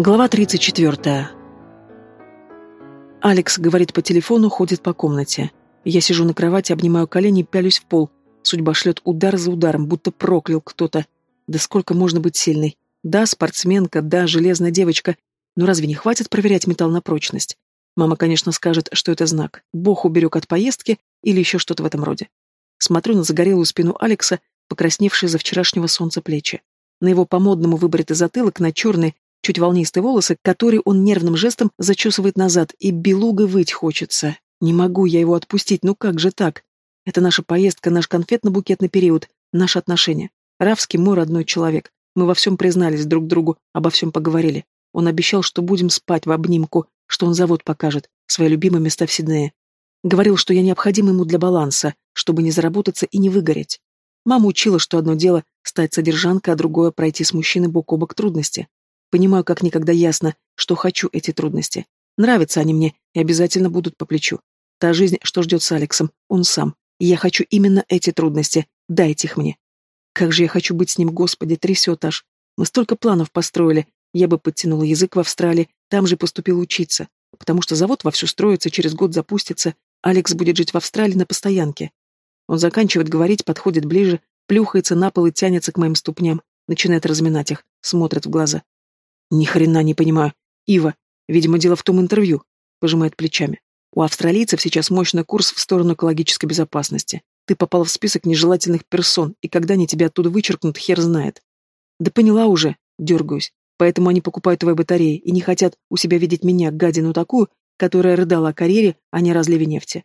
Глава 34. Алекс говорит по телефону, ходит по комнате. Я сижу на кровати, обнимаю колени, пялюсь в пол. Судьба шлет удар за ударом, будто проклял кто-то. Да сколько можно быть сильной? Да, спортсменка, да, железная девочка. Но разве не хватит проверять металл на прочность? Мама, конечно, скажет, что это знак. Бог уберег от поездки или еще что-то в этом роде. Смотрю на загорелую спину Алекса, покрасневшие за вчерашнего солнца плечи. На его по-модному выбритый затылок, на черный, чуть волнистые волосы, которые он нервным жестом зачесывает назад, и белуга выть хочется. Не могу я его отпустить, ну как же так? Это наша поездка, наш конфетно-букетный период, наши отношения. Равский мой родной человек. Мы во всем признались друг другу, обо всем поговорили. Он обещал, что будем спать в обнимку, что он завод покажет, свои любимые места в Сиднее. Говорил, что я необходим ему для баланса, чтобы не заработаться и не выгореть. Мама учила, что одно дело — стать содержанкой, а другое — пройти с мужчиной бок о бок трудности. Понимаю как никогда ясно, что хочу эти трудности. Нравятся они мне и обязательно будут по плечу. Та жизнь, что ждет с Алексом, он сам. И я хочу именно эти трудности. Дайте их мне. Как же я хочу быть с ним, Господи, трясет аж. Мы столько планов построили. Я бы подтянула язык в Австралии, там же поступил учиться. Потому что завод вовсю строится, через год запустится. Алекс будет жить в Австралии на постоянке. Он заканчивает говорить, подходит ближе, плюхается на пол и тянется к моим ступням, начинает разминать их, смотрит в глаза. Ни хрена не понимаю. Ива, видимо, дело в том интервью, пожимает плечами. У австралийцев сейчас мощный курс в сторону экологической безопасности. Ты попал в список нежелательных персон, и когда они тебя оттуда вычеркнут, хер знает. Да поняла уже, дергаюсь. Поэтому они покупают твои батареи и не хотят у себя видеть меня, гадину такую, которая рыдала о карьере, а не разливе нефти.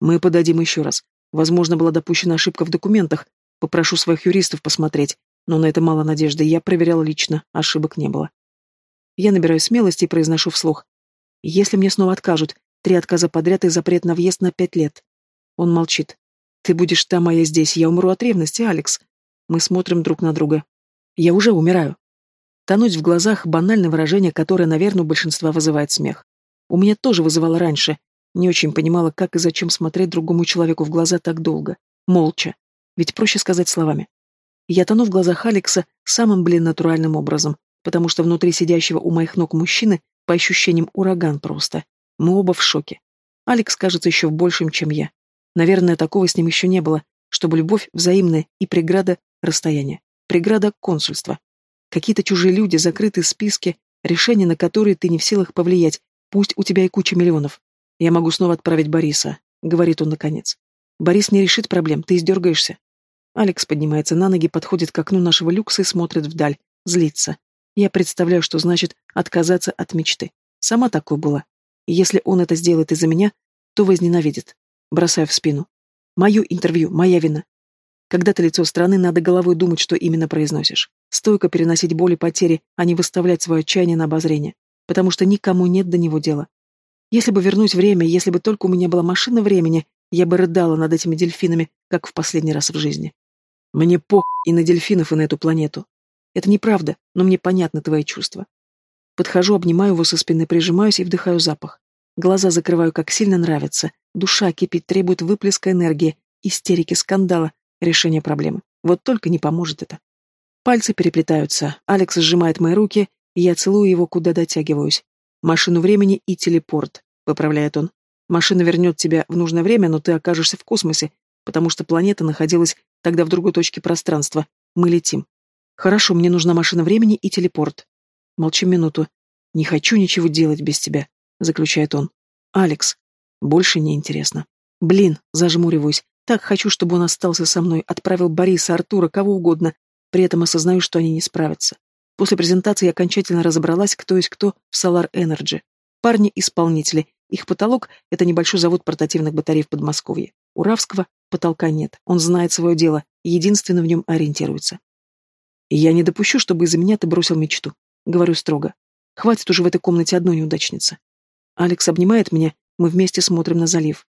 Мы подадим еще раз. Возможно, была допущена ошибка в документах. Попрошу своих юристов посмотреть, но на это мало надежды. Я проверял лично, ошибок не было. Я набираю смелости и произношу вслух. Если мне снова откажут, три отказа подряд и запрет на въезд на пять лет. Он молчит. Ты будешь там, а я здесь. Я умру от ревности, Алекс. Мы смотрим друг на друга. Я уже умираю. Тонуть в глазах банальное выражение, которое, наверное, у большинства вызывает смех. У меня тоже вызывало раньше. Не очень понимала, как и зачем смотреть другому человеку в глаза так долго. Молча. Ведь проще сказать словами. Я тону в глазах Алекса самым, блин, натуральным образом потому что внутри сидящего у моих ног мужчины, по ощущениям, ураган просто. Мы оба в шоке. Алекс кажется еще большим, чем я. Наверное, такого с ним еще не было, чтобы любовь взаимная и преграда расстояния. Преграда консульства. Какие-то чужие люди, закрытые списки, решения на которые ты не в силах повлиять, пусть у тебя и куча миллионов. Я могу снова отправить Бориса, говорит он наконец. Борис не решит проблем, ты издергаешься. Алекс поднимается на ноги, подходит к окну нашего люкса и смотрит вдаль, злится. Я представляю, что значит отказаться от мечты. Сама такой была. Если он это сделает из-за меня, то возненавидит. Бросаю в спину. Мое интервью, моя вина. Когда ты лицо страны, надо головой думать, что именно произносишь. Стойко переносить боль и потери, а не выставлять свое отчаяние на обозрение. Потому что никому нет до него дела. Если бы вернуть время, если бы только у меня была машина времени, я бы рыдала над этими дельфинами, как в последний раз в жизни. Мне пох и на дельфинов, и на эту планету. Это неправда, но мне понятны твои чувства. Подхожу, обнимаю его со спины, прижимаюсь и вдыхаю запах. Глаза закрываю, как сильно нравится. Душа кипит, требует выплеска энергии, истерики, скандала, решения проблемы. Вот только не поможет это. Пальцы переплетаются. Алекс сжимает мои руки, и я целую его, куда дотягиваюсь. Машину времени и телепорт, поправляет он. Машина вернет тебя в нужное время, но ты окажешься в космосе, потому что планета находилась тогда в другой точке пространства. Мы летим. Хорошо, мне нужна машина времени и телепорт. Молчим минуту. Не хочу ничего делать без тебя, заключает он. Алекс. Больше не интересно. Блин, зажмуриваюсь. Так хочу, чтобы он остался со мной, отправил Бориса, Артура, кого угодно. При этом осознаю, что они не справятся. После презентации я окончательно разобралась, кто есть кто в Solar Energy. Парни-исполнители. Их потолок — это небольшой завод портативных батарей в Подмосковье. У Равского потолка нет. Он знает свое дело, единственно в нем ориентируется. Я не допущу, чтобы из-за меня ты бросил мечту. Говорю строго. Хватит уже в этой комнате одной неудачницы. Алекс обнимает меня, мы вместе смотрим на залив.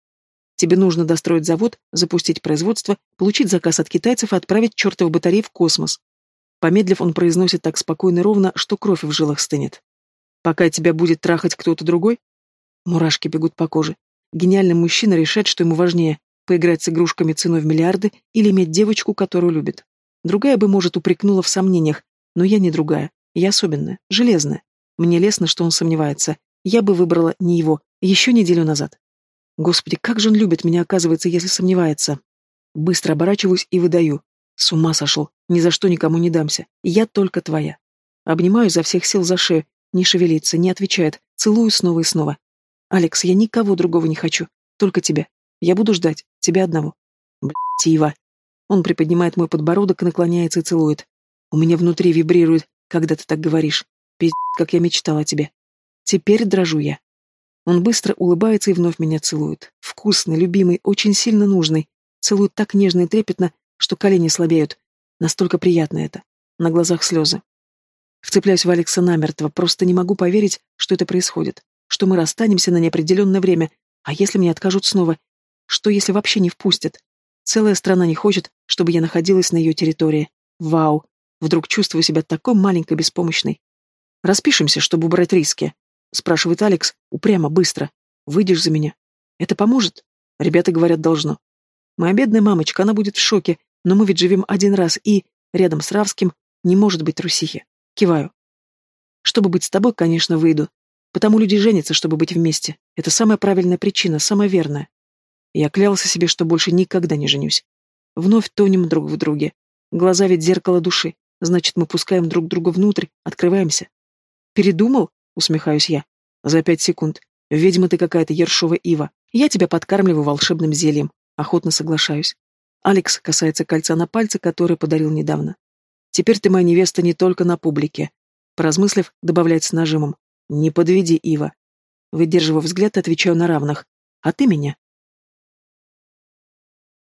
Тебе нужно достроить завод, запустить производство, получить заказ от китайцев и отправить чертовы батареи в космос. Помедлив, он произносит так спокойно и ровно, что кровь в жилах стынет. Пока тебя будет трахать кто-то другой? Мурашки бегут по коже. Гениальный мужчина решает, что ему важнее — поиграть с игрушками ценой в миллиарды или иметь девочку, которую любит. Другая бы, может, упрекнула в сомнениях, но я не другая. Я особенная, железная. Мне лестно, что он сомневается. Я бы выбрала не его, еще неделю назад. Господи, как же он любит меня, оказывается, если сомневается. Быстро оборачиваюсь и выдаю. С ума сошел. Ни за что никому не дамся. Я только твоя. Обнимаю за всех сил за шею. Не шевелится, не отвечает. Целую снова и снова. Алекс, я никого другого не хочу. Только тебя. Я буду ждать. Тебя одного. Блядь, Ива. Он приподнимает мой подбородок и наклоняется и целует. У меня внутри вибрирует, когда ты так говоришь. Пиздец, как я мечтала о тебе. Теперь дрожу я. Он быстро улыбается и вновь меня целует. Вкусный, любимый, очень сильно нужный. Целует так нежно и трепетно, что колени слабеют. Настолько приятно это. На глазах слезы. Вцепляюсь в Алекса намертво, просто не могу поверить, что это происходит. Что мы расстанемся на неопределенное время. А если мне откажут снова? Что если вообще не впустят? Целая страна не хочет, чтобы я находилась на ее территории. Вау. Вдруг чувствую себя такой маленькой, беспомощной. Распишемся, чтобы убрать риски. Спрашивает Алекс, упрямо, быстро. Выйдешь за меня? Это поможет? Ребята говорят, должно. Моя бедная мамочка, она будет в шоке, но мы ведь живем один раз, и, рядом с Равским, не может быть трусихи. Киваю. Чтобы быть с тобой, конечно, выйду. Потому люди женятся, чтобы быть вместе. Это самая правильная причина, самая верная. Я клялся себе, что больше никогда не женюсь. Вновь тонем друг в друге. Глаза ведь зеркало души. Значит, мы пускаем друг друга внутрь, открываемся. Передумал? Усмехаюсь я. За пять секунд. Ведьма ты какая-то, ершова ива. Я тебя подкармливаю волшебным зельем. Охотно соглашаюсь. Алекс касается кольца на пальце, которое подарил недавно. Теперь ты моя невеста не только на публике. Поразмыслив, добавляет с нажимом. Не подведи, Ива. Выдерживая взгляд, отвечаю на равных. А ты меня?